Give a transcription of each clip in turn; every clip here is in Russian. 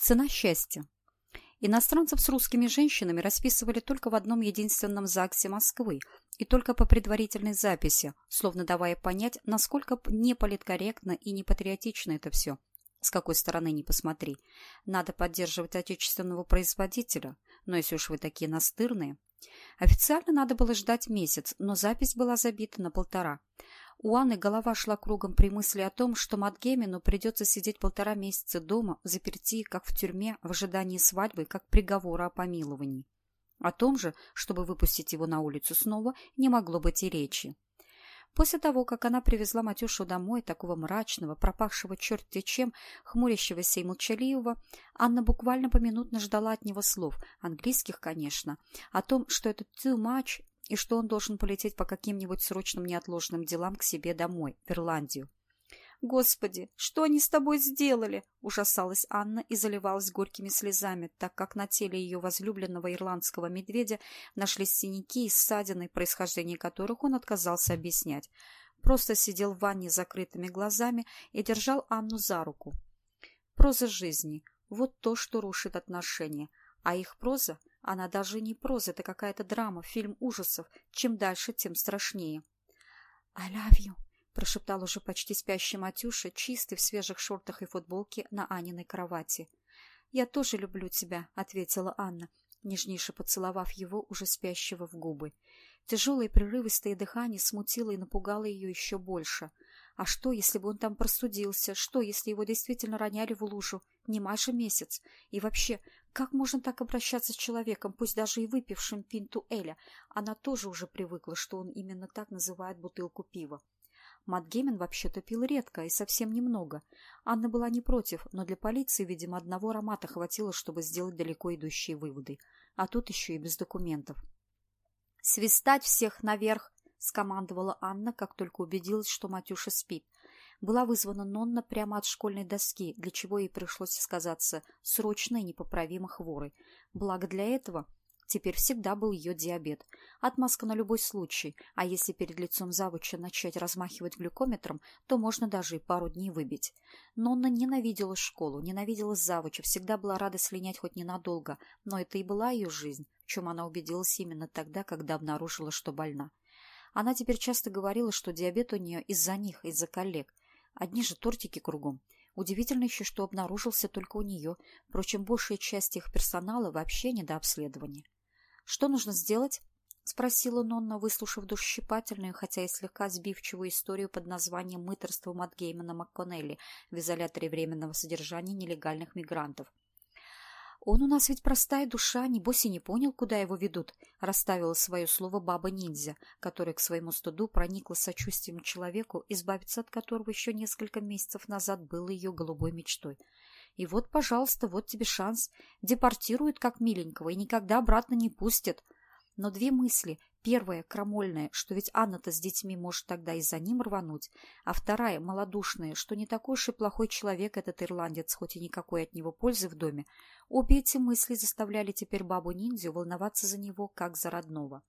Цена счастья. Иностранцев с русскими женщинами расписывали только в одном единственном ЗАГСе Москвы и только по предварительной записи, словно давая понять, насколько неполиткорректно и непатриотично это все. С какой стороны ни посмотри. Надо поддерживать отечественного производителя, но если уж вы такие настырные. Официально надо было ждать месяц, но запись была забита на полтора. У Анны голова шла кругом при мысли о том, что Матгемину придется сидеть полтора месяца дома, заперти, как в тюрьме, в ожидании свадьбы, как приговора о помиловании. О том же, чтобы выпустить его на улицу снова, не могло быть и речи. После того, как она привезла Матюшу домой, такого мрачного, пропахшего черти чем, хмурящегося и молчаливого, Анна буквально поминутно ждала от него слов, английских, конечно, о том, что это too much и что он должен полететь по каким-нибудь срочным неотложным делам к себе домой, в Ирландию. «Господи, что они с тобой сделали?» – ужасалась Анна и заливалась горькими слезами, так как на теле ее возлюбленного ирландского медведя нашлись синяки и ссадины, происхождение которых он отказался объяснять. Просто сидел в ванне с закрытыми глазами и держал Анну за руку. Проза жизни – вот то, что рушит отношения. А их проза, она даже не проза, это какая-то драма, фильм ужасов. Чем дальше, тем страшнее. «I love you», прошептал уже почти спящий Матюша, чистый в свежих шортах и футболке на Аниной кровати. «Я тоже люблю тебя», — ответила Анна, нежнейше поцеловав его, уже спящего в губы. Тяжелое прерывистое дыхание смутило и напугало ее еще больше. А что, если бы он там простудился? Что, если его действительно роняли в лужу? Не Маша месяц. И вообще, как можно так обращаться с человеком, пусть даже и выпившим пинту Эля? Она тоже уже привыкла, что он именно так называет бутылку пива. Матгемен вообще-то пил редко и совсем немного. Анна была не против, но для полиции, видимо, одного аромата хватило, чтобы сделать далеко идущие выводы. А тут еще и без документов. «Свистать всех наверх!» — скомандовала Анна, как только убедилась, что Матюша спит. Была вызвана Нонна прямо от школьной доски, для чего ей пришлось сказаться срочно и непоправимо хворой. Благо для этого Теперь всегда был ее диабет. Отмазка на любой случай, а если перед лицом завуча начать размахивать глюкометром, то можно даже и пару дней выбить. Но она ненавидела школу, ненавидела завуча, всегда была рада слинять хоть ненадолго, но это и была ее жизнь, в чем она убедилась именно тогда, когда обнаружила, что больна. Она теперь часто говорила, что диабет у нее из-за них, из-за коллег. Одни же тортики кругом. Удивительно еще, что обнаружился только у нее. Впрочем, большая часть их персонала вообще не до обследования. «Что нужно сделать?» — спросила Нонна, выслушав душещипательную, хотя и слегка сбивчивую историю под названием «Мыторство Матгеймана МакКоннелли» в изоляторе временного содержания нелегальных мигрантов. «Он у нас ведь простая душа, небось и не понял, куда его ведут», — расставила свое слово баба-ниндзя, которая к своему студу проникла сочувствием человеку, избавиться от которого еще несколько месяцев назад было ее голубой мечтой. И вот, пожалуйста, вот тебе шанс. Депортируют как миленького и никогда обратно не пустят. Но две мысли. Первая, крамольная, что ведь Анна-то с детьми может тогда и за ним рвануть. А вторая, малодушная, что не такой уж и плохой человек этот ирландец, хоть и никакой от него пользы в доме. Обе эти мысли заставляли теперь бабу-ниндзю волноваться за него, как за родного.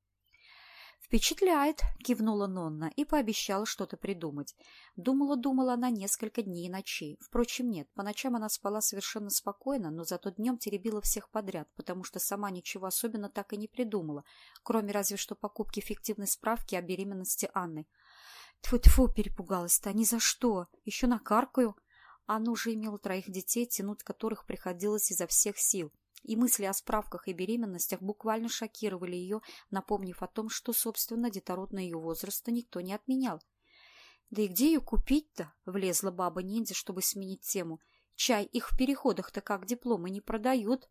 «Впечатляет!» — кивнула Нонна и пообещала что-то придумать. Думала-думала она несколько дней и ночей. Впрочем, нет, по ночам она спала совершенно спокойно, но зато днем теребила всех подряд, потому что сама ничего особенно так и не придумала, кроме разве что покупки фиктивной справки о беременности Анны. Тьфу-тьфу, перепугалась-то, ни за что, еще накаркаю. Анна уже имела троих детей, тянуть которых приходилось изо всех сил и мысли о справках и беременностях буквально шокировали ее, напомнив о том, что, собственно, детородного ее возраста никто не отменял. «Да и где ее купить-то?» — влезла баба-ниндзя, чтобы сменить тему. «Чай их в переходах-то как дипломы не продают».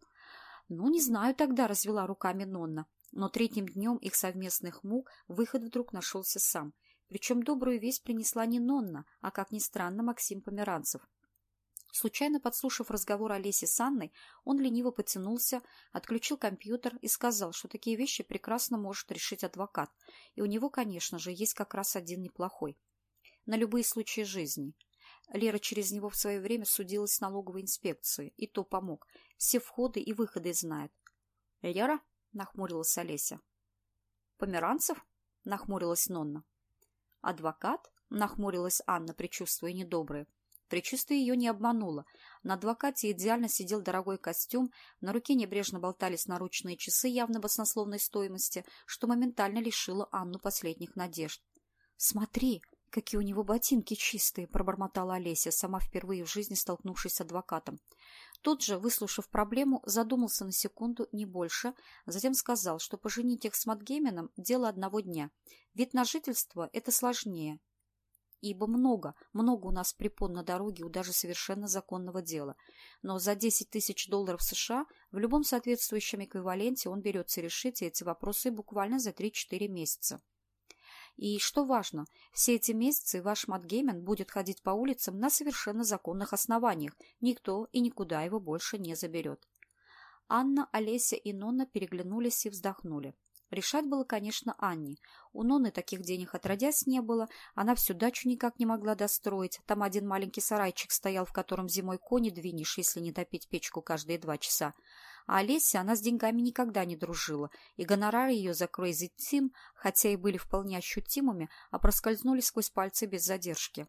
«Ну, не знаю тогда», — развела руками Нонна. Но третьим днем их совместных мук выход вдруг нашелся сам. Причем добрую весть принесла не Нонна, а, как ни странно, Максим Померанцев. Случайно подслушав разговор Олеси с Анной, он лениво потянулся, отключил компьютер и сказал, что такие вещи прекрасно может решить адвокат, и у него, конечно же, есть как раз один неплохой. На любые случаи жизни. Лера через него в свое время судилась с налоговой инспекцией, и то помог. Все входы и выходы знает. — Лера? — нахмурилась Олеся. — Померанцев? — нахмурилась Нонна. — Адвокат? — нахмурилась Анна, предчувствуя недоброе. Причувствие ее не обмануло. На адвокате идеально сидел дорогой костюм, на руке небрежно болтались наручные часы явно баснословной стоимости, что моментально лишило Анну последних надежд. «Смотри, какие у него ботинки чистые!» – пробормотала Олеся, сама впервые в жизни столкнувшись с адвокатом. Тот же, выслушав проблему, задумался на секунду, не больше, затем сказал, что поженить их с Матгейменом – дело одного дня. Вид на жительство – это сложнее, ибо много, много у нас препон на дороге у даже совершенно законного дела. Но за 10 тысяч долларов США в любом соответствующем эквиваленте он берется решить эти вопросы буквально за 3-4 месяца. И, что важно, все эти месяцы ваш Матгеймен будет ходить по улицам на совершенно законных основаниях. Никто и никуда его больше не заберет. Анна, Олеся и Нонна переглянулись и вздохнули. Решать было, конечно, Анне. У Ноны таких денег отродясь не было, она всю дачу никак не могла достроить. Там один маленький сарайчик стоял, в котором зимой кони двинешь, если не топить печку каждые два часа. А Олеся, она с деньгами никогда не дружила, и гонорары ее за Crazy Team, хотя и были вполне ощутимыми, а проскользнули сквозь пальцы без задержки.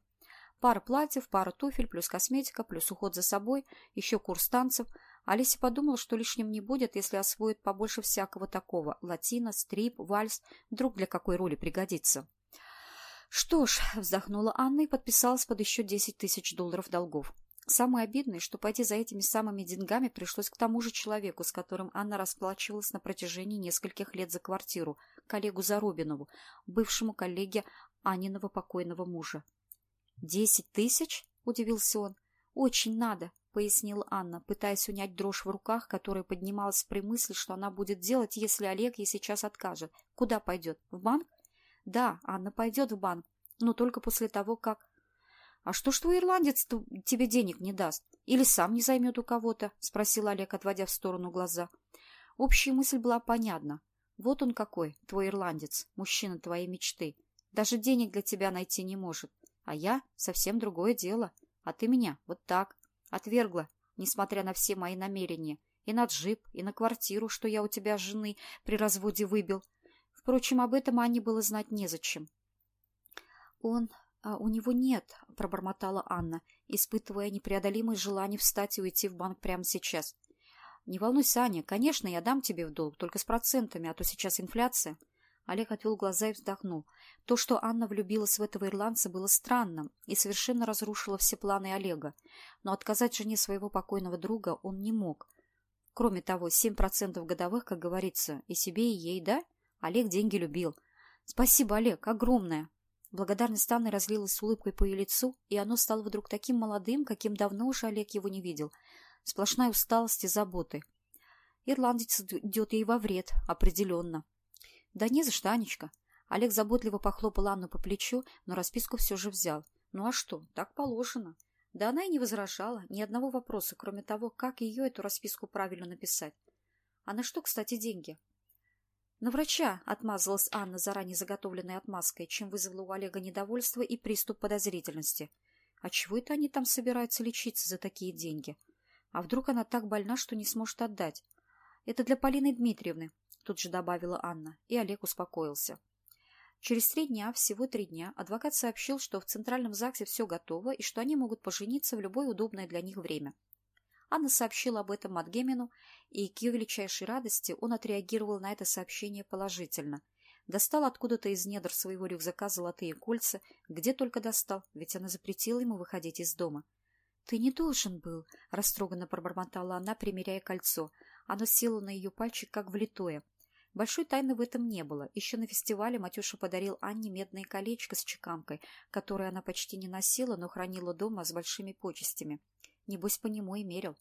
Пара платьев, пара туфель, плюс косметика, плюс уход за собой, еще курс танцев – Алиса подумала, что лишним не будет, если освоит побольше всякого такого. Латино, стрип, вальс. Вдруг для какой роли пригодится. Что ж, вздохнула Анна и подписалась под еще 10 тысяч долларов долгов. Самое обидное, что пойти за этими самыми деньгами пришлось к тому же человеку, с которым Анна расплачивалась на протяжении нескольких лет за квартиру, коллегу Зарубинову, бывшему коллеге Аниного покойного мужа. «Десять тысяч?» – удивился он. «Очень надо. — пояснила Анна, пытаясь унять дрожь в руках, которая поднималась при мысли, что она будет делать, если Олег ей сейчас откажет. Куда пойдет? В банк? Да, Анна пойдет в банк, но только после того, как... «А что ж твой ирландец тебе денег не даст? Или сам не займет у кого-то?» — спросил Олег, отводя в сторону глаза. Общая мысль была понятна. «Вот он какой, твой ирландец, мужчина твоей мечты. Даже денег для тебя найти не может. А я — совсем другое дело. А ты меня вот так. Отвергла, несмотря на все мои намерения. И на джип, и на квартиру, что я у тебя жены при разводе выбил. Впрочем, об этом Анне было знать незачем. Он... А, «У него нет», — пробормотала Анна, испытывая непреодолимое желание встать и уйти в банк прямо сейчас. «Не волнуйся, Аня, конечно, я дам тебе в долг, только с процентами, а то сейчас инфляция». Олег отвел глаза и вздохнул. То, что Анна влюбилась в этого ирландца, было странным и совершенно разрушило все планы Олега. Но отказать жене своего покойного друга он не мог. Кроме того, семь процентов годовых, как говорится, и себе, и ей, да? Олег деньги любил. Спасибо, Олег, огромное. Благодарность Анны разлилась улыбкой по ее лицу, и оно стало вдруг таким молодым, каким давно уже Олег его не видел. Сплошная усталость и заботы. Ирландец идет ей во вред, определенно. Да не за что, Анечка. Олег заботливо похлопал Анну по плечу, но расписку все же взял. Ну а что, так положено. Да она и не возражала, ни одного вопроса, кроме того, как ее эту расписку правильно написать. А на что, кстати, деньги? На врача отмазалась Анна заранее заготовленной отмазкой, чем вызвало у Олега недовольство и приступ подозрительности. А чего это они там собираются лечиться за такие деньги? А вдруг она так больна, что не сможет отдать? Это для Полины Дмитриевны тут же добавила Анна, и Олег успокоился. Через три дня, всего три дня, адвокат сообщил, что в Центральном ЗАГСе все готово и что они могут пожениться в любое удобное для них время. Анна сообщила об этом Матгемину, и к ее величайшей радости он отреагировал на это сообщение положительно. Достал откуда-то из недр своего рюкзака золотые кольца, где только достал, ведь она запретила ему выходить из дома. — Ты не должен был, — растроганно пробормотала она, примеряя кольцо. Оно село на ее пальчик, как влитое. Большой тайны в этом не было. Еще на фестивале Матюша подарил Анне медное колечко с чеканкой, которое она почти не носила, но хранила дома с большими почестями. Небось, по нему и мерил.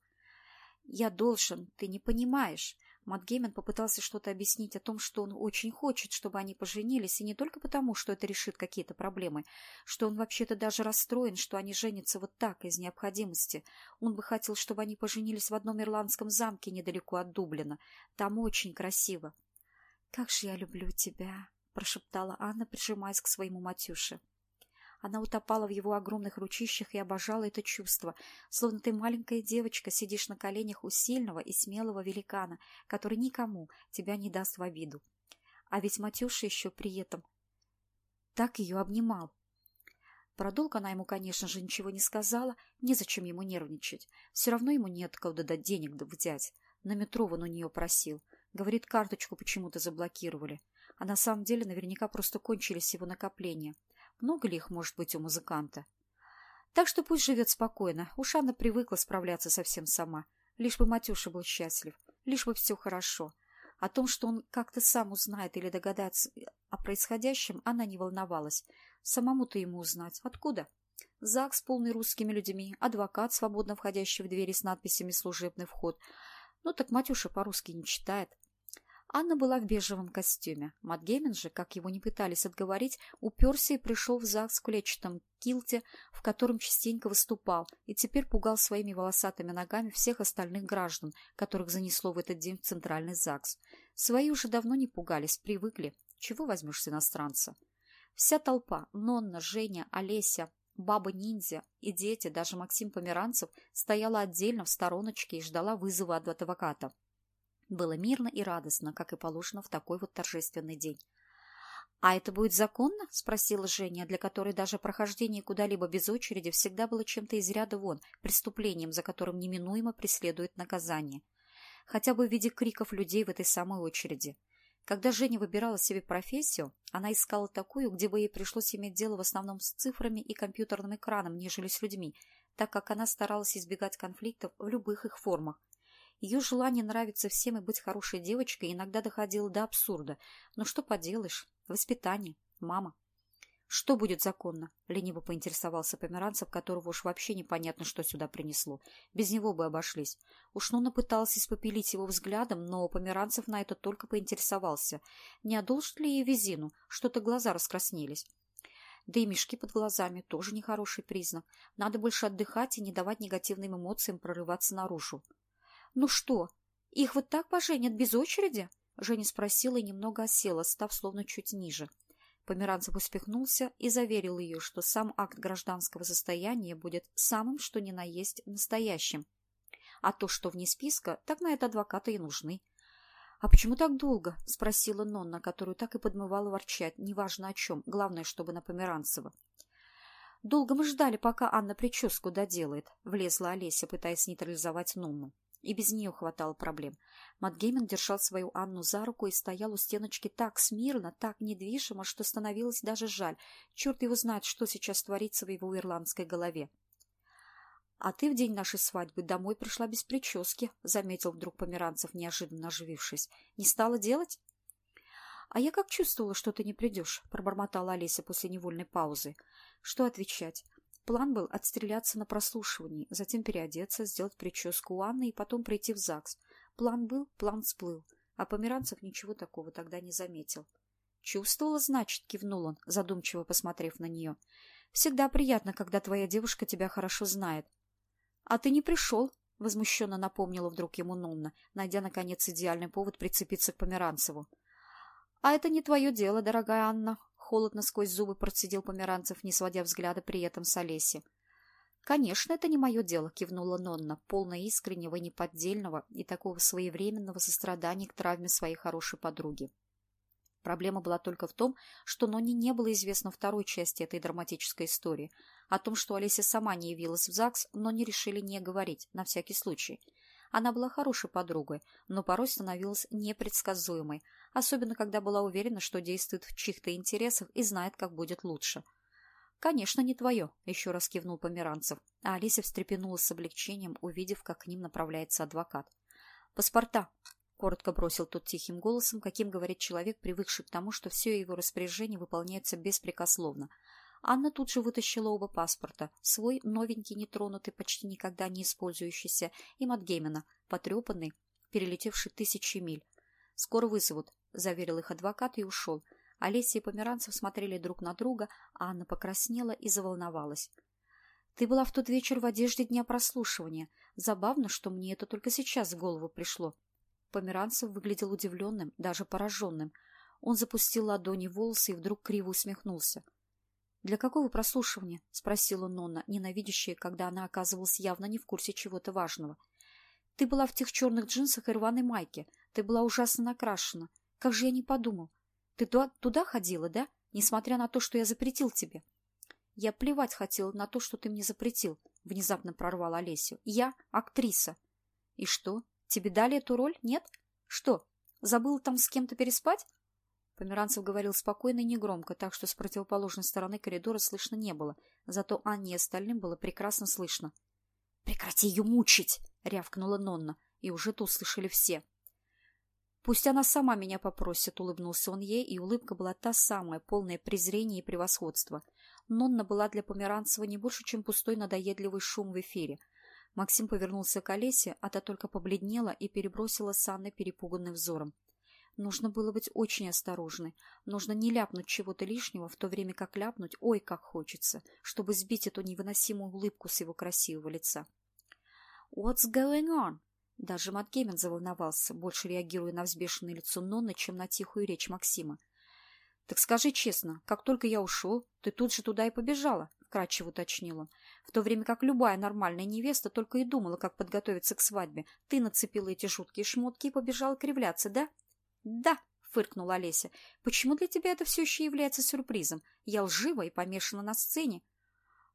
«Я должен, ты не понимаешь». Матгеймен попытался что-то объяснить о том, что он очень хочет, чтобы они поженились, и не только потому, что это решит какие-то проблемы, что он вообще-то даже расстроен, что они женятся вот так, из необходимости. Он бы хотел, чтобы они поженились в одном ирландском замке недалеко от Дублина. Там очень красиво. «Как же я люблю тебя!» — прошептала Анна, прижимаясь к своему Матюше. Она утопала в его огромных ручищах и обожала это чувство, словно ты маленькая девочка, сидишь на коленях у сильного и смелого великана, который никому тебя не даст в обиду. А ведь Матюша еще при этом так ее обнимал. Про она ему, конечно же, ничего не сказала, незачем ему нервничать. Все равно ему нет куда дать денег взять. На метро он у нее просил. Говорит, карточку почему-то заблокировали. А на самом деле наверняка просто кончились его накопления. Много ли их может быть у музыканта? Так что пусть живет спокойно. Уж Анна привыкла справляться совсем сама. Лишь бы Матюша был счастлив. Лишь бы все хорошо. О том, что он как-то сам узнает или догадается о происходящем, она не волновалась. Самому-то ему узнать. Откуда? ЗАГС, полный русскими людьми, адвокат, свободно входящий в двери с надписями «Служебный вход». Ну так Матюша по-русски не читает. Анна была в бежевом костюме. Матгеймен же, как его не пытались отговорить, уперся и пришел в ЗАГС в клетчатом килте, в котором частенько выступал, и теперь пугал своими волосатыми ногами всех остальных граждан, которых занесло в этот день в центральный ЗАГС. Свои уже давно не пугались, привыкли. Чего возьмешь с иностранца? Вся толпа – Нонна, Женя, Олеся, баба-ниндзя и дети, даже Максим Померанцев, стояла отдельно в стороночке и ждала вызова от адвоката. Было мирно и радостно, как и положено в такой вот торжественный день. «А это будет законно?» – спросила Женя, для которой даже прохождение куда-либо без очереди всегда было чем-то из ряда вон, преступлением, за которым неминуемо преследует наказание. Хотя бы в виде криков людей в этой самой очереди. Когда Женя выбирала себе профессию, она искала такую, где бы ей пришлось иметь дело в основном с цифрами и компьютерным экраном, нежели с людьми, так как она старалась избегать конфликтов в любых их формах, ее желание нравиться всем и быть хорошей девочкой иногда доходило до абсурда. Но что поделаешь? Воспитание. Мама. Что будет законно? Лениво поинтересовался Померанцев, которого уж вообще непонятно, что сюда принесло. Без него бы обошлись. Уж Нуна пыталась испопелить его взглядом, но Померанцев на это только поинтересовался. Не одолжит ли ей визину? Что-то глаза раскраснелись. Да и мешки под глазами – тоже нехороший признак. Надо больше отдыхать и не давать негативным эмоциям прорываться наружу. «Ну что, их вот так поженят без очереди?» Женя спросила и немного осела, став словно чуть ниже. Померанцев успехнулся и заверил ее, что сам акт гражданского состояния будет самым, что ни на есть, настоящим. А то, что вне списка, так на это адвокаты и нужны. — А почему так долго? — спросила Нонна, которую так и подмывала ворчать, неважно о чем, главное, чтобы на Померанцева. — Долго мы ждали, пока Анна прическу доделает, — влезла Олеся, пытаясь нейтрализовать Нонну. И без нее хватало проблем. Матгеймен держал свою Анну за руку и стоял у стеночки так смирно, так недвижимо, что становилось даже жаль. Черт его знает, что сейчас творится в его ирландской голове. — А ты в день нашей свадьбы домой пришла без прически, — заметил вдруг Померанцев, неожиданно оживившись. — Не стала делать? — А я как чувствовала, что ты не придешь, — пробормотала Олеся после невольной паузы. Что отвечать? План был отстреляться на прослушивании, затем переодеться, сделать прическу у Анны и потом прийти в ЗАГС. План был, план сплыл. А Померанцев ничего такого тогда не заметил. «Чувствовала, значит?» — кивнул он, задумчиво посмотрев на нее. «Всегда приятно, когда твоя девушка тебя хорошо знает». «А ты не пришел?» — возмущенно напомнила вдруг ему Нонна, найдя, наконец, идеальный повод прицепиться к Померанцеву. «А это не твое дело, дорогая Анна», Холодно сквозь зубы процедил Померанцев, не сводя взгляда при этом с Олеси. «Конечно, это не мое дело», — кивнула Нонна, полная искреннего, неподдельного и такого своевременного сострадания к травме своей хорошей подруги. Проблема была только в том, что Нонне не было известно второй части этой драматической истории. О том, что Олеся сама не явилась в ЗАГС, но не решили не говорить, на всякий случай. Она была хорошей подругой, но порой становилась непредсказуемой, особенно когда была уверена, что действует в чьих-то интересах и знает, как будет лучше. «Конечно, не твое», — еще раз кивнул Померанцев, а Олеся встрепенулась с облегчением, увидев, как к ним направляется адвокат. «Паспорта», — коротко бросил тот тихим голосом, каким говорит человек, привыкший к тому, что все его распоряжения выполняются беспрекословно. Анна тут же вытащила оба паспорта, свой новенький, нетронутый, почти никогда не использующийся, и Матгеймена, потрепанный, перелетевший тысячи миль. «Скоро вызовут», — заверил их адвокат и ушел. Олеся и Померанцев смотрели друг на друга, а Анна покраснела и заволновалась. «Ты была в тот вечер в одежде дня прослушивания. Забавно, что мне это только сейчас в голову пришло». Померанцев выглядел удивленным, даже пораженным. Он запустил ладони в волосы и вдруг криво усмехнулся. «Для какого прослушивания?» — спросила Нонна, ненавидящая, когда она оказывалась явно не в курсе чего-то важного. «Ты была в тех черных джинсах и рваной майке. Ты была ужасно накрашена. Как же я не подумал. Ты туда, туда ходила, да? Несмотря на то, что я запретил тебе. Я плевать хотела на то, что ты мне запретил, — внезапно прорвал Олесю. Я актриса. И что, тебе дали эту роль, нет? Что, забыл там с кем-то переспать? Померанцев говорил спокойно и негромко, так что с противоположной стороны коридора слышно не было, зато Анне и остальным было прекрасно слышно. — Прекрати ее мучить! — рявкнула Нонна, и уже это услышали все. — Пусть она сама меня попросит, — улыбнулся он ей, и улыбка была та самая, полная презрения и превосходства. Нонна была для Померанцева не больше, чем пустой надоедливый шум в эфире. Максим повернулся к Олесе, а та только побледнела и перебросила с Анной перепуганным взором. Нужно было быть очень осторожной. Нужно не ляпнуть чего-то лишнего, в то время как ляпнуть ой как хочется, чтобы сбить эту невыносимую улыбку с его красивого лица. «What's going on?» Даже Матгеймен заволновался, больше реагируя на взбешенное лицо Нонны, чем на тихую речь Максима. «Так скажи честно, как только я ушел, ты тут же туда и побежала», — вкратчиво уточнил он. «В то время как любая нормальная невеста только и думала, как подготовиться к свадьбе, ты нацепила эти жуткие шмотки и побежала кривляться, да?» «Да», — фыркнула Олеся. «Почему для тебя это все еще является сюрпризом? Я лжива и помешана на сцене».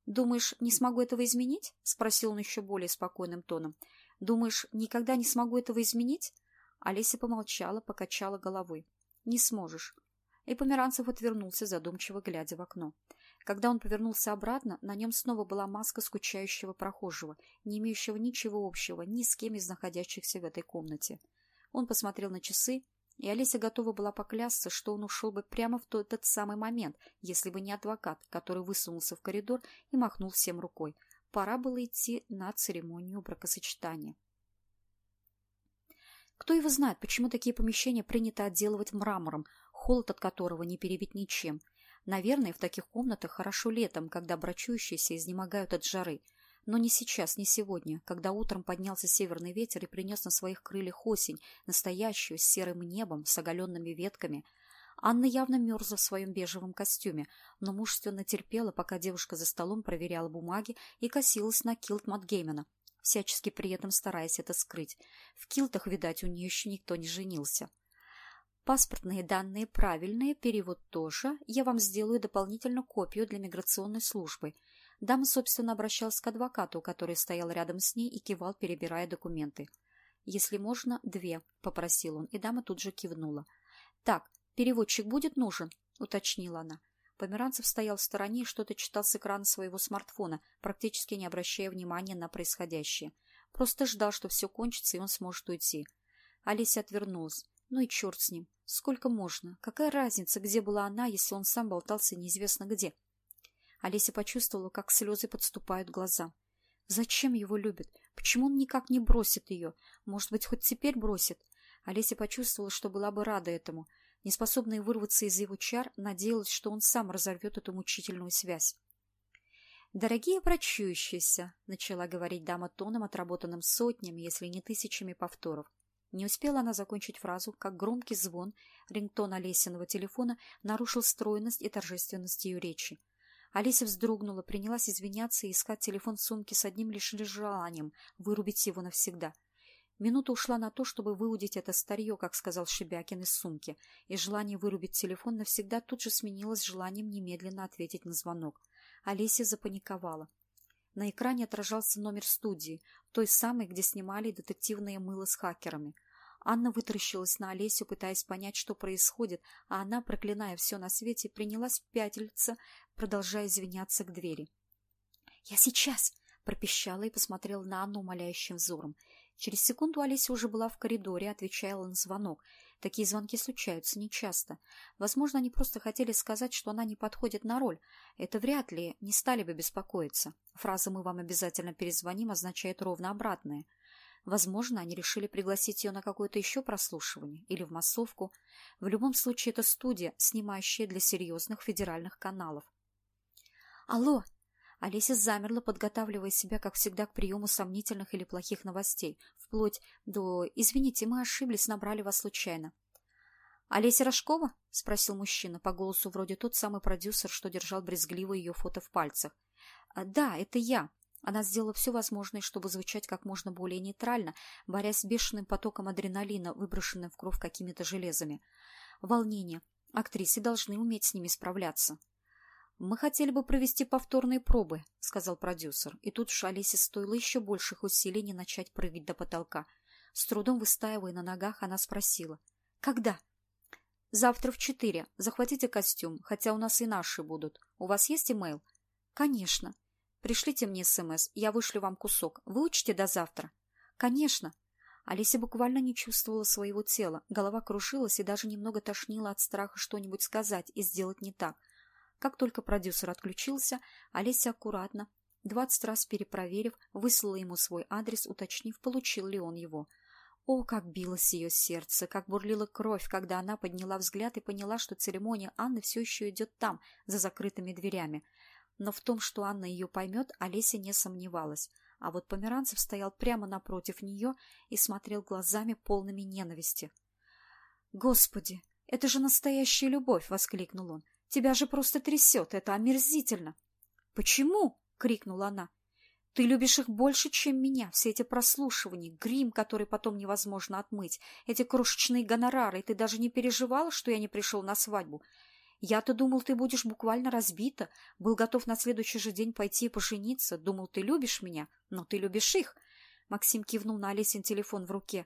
«Думаешь, не смогу этого изменить?» — спросил он еще более спокойным тоном. «Думаешь, никогда не смогу этого изменить?» Олеся помолчала, покачала головой. «Не сможешь». И Померанцев отвернулся, задумчиво глядя в окно. Когда он повернулся обратно, на нем снова была маска скучающего прохожего, не имеющего ничего общего ни с кем из находящихся в этой комнате. Он посмотрел на часы и Олеся готова была поклясться, что он ушел бы прямо в тот, этот самый момент, если бы не адвокат, который высунулся в коридор и махнул всем рукой. Пора было идти на церемонию бракосочетания. Кто его знает, почему такие помещения принято отделывать мрамором, холод от которого не перебить ничем. Наверное, в таких комнатах хорошо летом, когда брачующиеся изнемогают от жары – но не сейчас, не сегодня, когда утром поднялся северный ветер и принес на своих крыльях осень, настоящую, с серым небом, с оголенными ветками. Анна явно мерзла в своем бежевом костюме, но мужественно терпела, пока девушка за столом проверяла бумаги и косилась на килт Матгеймена, всячески при этом стараясь это скрыть. В килтах, видать, у нее еще никто не женился. Паспортные данные правильные, перевод тоже. Я вам сделаю дополнительно копию для миграционной службы – Дама, собственно, обращалась к адвокату, который стоял рядом с ней и кивал, перебирая документы. «Если можно, две», — попросил он, и дама тут же кивнула. «Так, переводчик будет нужен?» — уточнила она. Померанцев стоял в стороне и что-то читал с экрана своего смартфона, практически не обращая внимания на происходящее. Просто ждал, что все кончится, и он сможет уйти. Олеся отвернулась. Ну и черт с ним. Сколько можно? Какая разница, где была она, если он сам болтался неизвестно где? Олеся почувствовала, как слезы подступают к глазам. Зачем его любит? Почему он никак не бросит ее? Может быть, хоть теперь бросит? Олеся почувствовала, что была бы рада этому. Неспособная вырваться из его чар, надеялась, что он сам разорвет эту мучительную связь. «Дорогие брачующиеся», — начала говорить дама тоном, отработанным сотнями, если не тысячами повторов. Не успела она закончить фразу, как громкий звон рингтона Олесиного телефона нарушил стройность и торжественность ее речи. Олеся вздрогнула, принялась извиняться и искать телефон в сумке с одним лишь желанием вырубить его навсегда. Минута ушла на то, чтобы выудить это старье, как сказал Шебякин, из сумки, и желание вырубить телефон навсегда тут же сменилось желанием немедленно ответить на звонок. Олеся запаниковала. На экране отражался номер студии, той самой, где снимали детективное мыло с хакерами. Анна вытаращилась на Олесю, пытаясь понять, что происходит, а она, проклиная все на свете, принялась пятельца, продолжая извиняться к двери. «Я сейчас!» — пропищала и посмотрела на Анну умоляющим взором. Через секунду Олеся уже была в коридоре, отвечала на звонок. Такие звонки случаются нечасто. Возможно, они просто хотели сказать, что она не подходит на роль. Это вряд ли, не стали бы беспокоиться. Фраза «мы вам обязательно перезвоним» означает ровно обратное — Возможно, они решили пригласить ее на какое-то еще прослушивание или в массовку. В любом случае, это студия, снимающая для серьезных федеральных каналов. «Алло!» Олеся замерла, подготавливая себя, как всегда, к приему сомнительных или плохих новостей, вплоть до «Извините, мы ошиблись, набрали вас случайно». «Олеся Рожкова?» — спросил мужчина, по голосу вроде тот самый продюсер, что держал брезгливо ее фото в пальцах. «Да, это я», она сделала все возможное, чтобы звучать как можно более нейтрально, борясь с бешеным потоком адреналина, выброшенным в кровь какими-то железами. Волнение. Актрисы должны уметь с ними справляться. «Мы хотели бы провести повторные пробы», — сказал продюсер. И тут в Алисе стоило еще больших усилий не начать прыгать до потолка. С трудом выстаивая на ногах, она спросила. «Когда?» «Завтра в четыре. Захватите костюм, хотя у нас и наши будут. У вас есть имейл?» «Конечно. Пришлите мне СМС, я вышлю вам кусок. Выучите до завтра?» «Конечно». Алиса буквально не чувствовала своего тела. Голова кружилась и даже немного тошнила от страха что-нибудь сказать и сделать не так. Как только продюсер отключился, Олеся аккуратно, двадцать раз перепроверив, выслала ему свой адрес, уточнив, получил ли он его. О, как билось ее сердце, как бурлила кровь, когда она подняла взгляд и поняла, что церемония Анны все еще идет там, за закрытыми дверями. Но в том, что Анна ее поймет, Олеся не сомневалась. А вот Померанцев стоял прямо напротив нее и смотрел глазами полными ненависти. «Господи, это же настоящая любовь!» — воскликнул он. «Тебя же просто трясет, это омерзительно!» «Почему?» — крикнула она. «Ты любишь их больше, чем меня, все эти прослушивания, грим, который потом невозможно отмыть, эти крошечные гонорары, ты даже не переживала, что я не пришел на свадьбу. Я-то думал, ты будешь буквально разбита, был готов на следующий же день пойти и пожениться, думал, ты любишь меня, но ты любишь их. Максим кивнул на Олесин телефон в руке.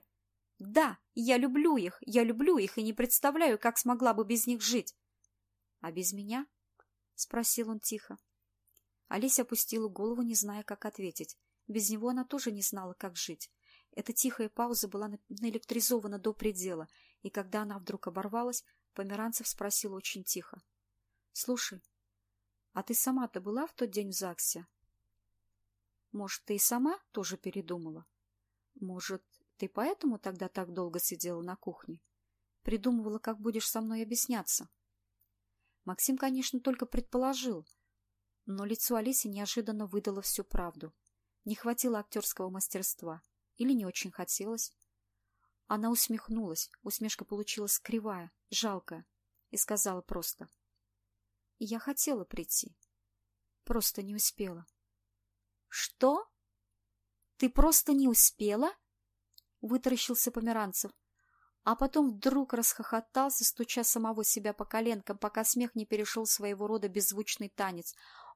Да, я люблю их, я люблю их и не представляю, как смогла бы без них жить. А без меня? Спросил он тихо. Олеся опустила голову, не зная, как ответить. Без него она тоже не знала, как жить. Эта тихая пауза была наэлектризована до предела, и когда она вдруг оборвалась, Померанцев спросил очень тихо. — Слушай, а ты сама-то была в тот день в ЗАГСе? Может, ты и сама тоже передумала? Может, ты поэтому тогда так долго сидела на кухне? Придумывала, как будешь со мной объясняться? Максим, конечно, только предположил, но лицо Олеси неожиданно выдало всю правду. Не хватило актерского мастерства. Или не очень хотелось. Она усмехнулась. Усмешка получилась кривая, жалкая. И сказала просто. Я хотела прийти. Просто не успела. Что? Ты просто не успела? Вытаращился Померанцев. А потом вдруг расхохотался, стуча самого себя по коленкам, пока смех не перешел своего рода беззвучный танец.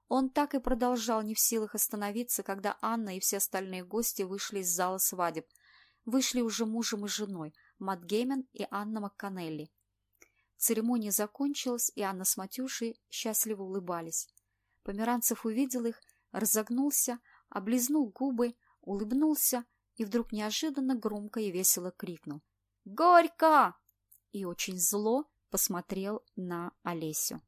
Он так и продолжал, не в силах остановиться, когда Анна и все остальные гости вышли из зала свадеб — вышли уже мужем и женой, Мат Геймен и Анна МакКанелли. Церемония закончилась, и Анна с Матюшей счастливо улыбались. Померанцев увидел их, разогнулся, облизнул губы, улыбнулся и вдруг неожиданно громко и весело крикнул «Горько!» и очень зло посмотрел на Олесю.